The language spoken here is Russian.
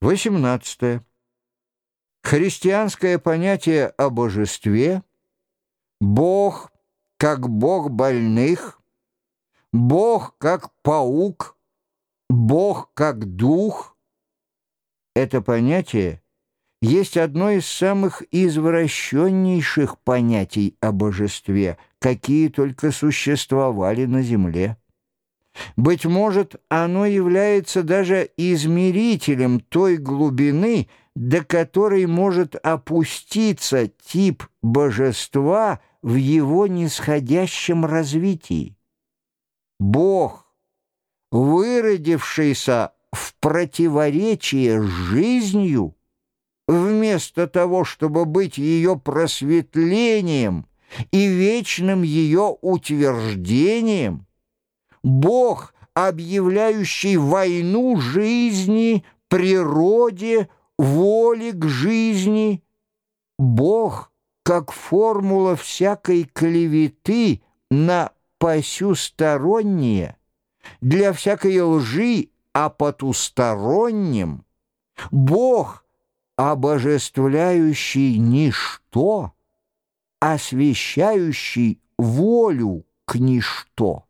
18. Христианское понятие о божестве, Бог как Бог больных, Бог как паук, Бог как дух — это понятие есть одно из самых извращеннейших понятий о божестве, какие только существовали на земле. Быть может, оно является даже измерителем той глубины, до которой может опуститься тип божества в его нисходящем развитии. Бог, выродившийся в противоречие с жизнью, вместо того, чтобы быть ее просветлением и вечным ее утверждением, Бог, объявляющий войну жизни, природе, воле к жизни, Бог, как формула всякой клеветы на посюстороннее, для всякой лжи о потустороннем, Бог, обожествляющий ничто, освещающий волю к ничто.